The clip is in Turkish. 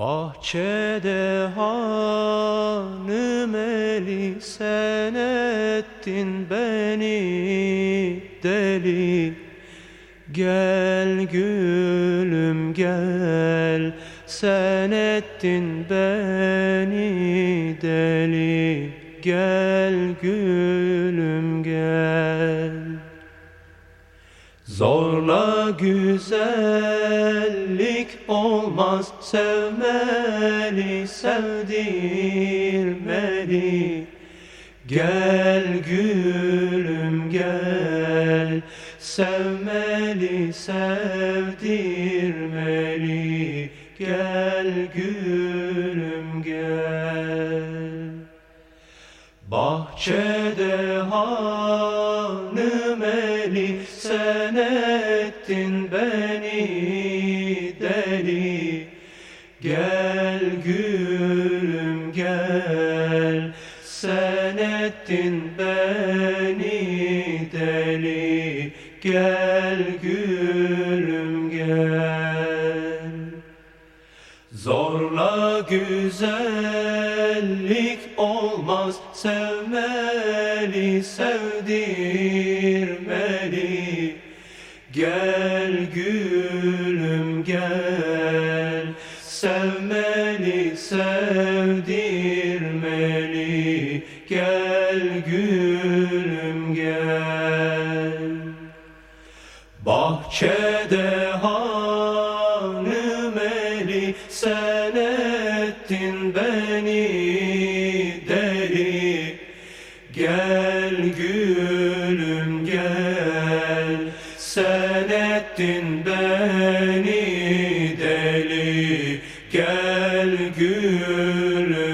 Bahçede hanım eli sen ettin beni deli. Gel gülüm gel sen ettin beni deli. Gel gülüm gel. Zorla güzellik olmaz Sevmeli, sevdirmeli Gel gülüm gel Sevmeli, sevdirmeli. Gel gülüm gel. Bahçede hanım eli sen ettin beni Gel gülüm gel. Sen ettin beni deli. Gel gülüm gel. Zorla güzellik olmaz. Sevmeli, sevdirmeli. Gel gülüm gel sevdirmeli. Gel gülüm gel. Bahçede hanım eli sen ettin beni deli. Gel gülüm gel. Sen ettin beni Gel gülüm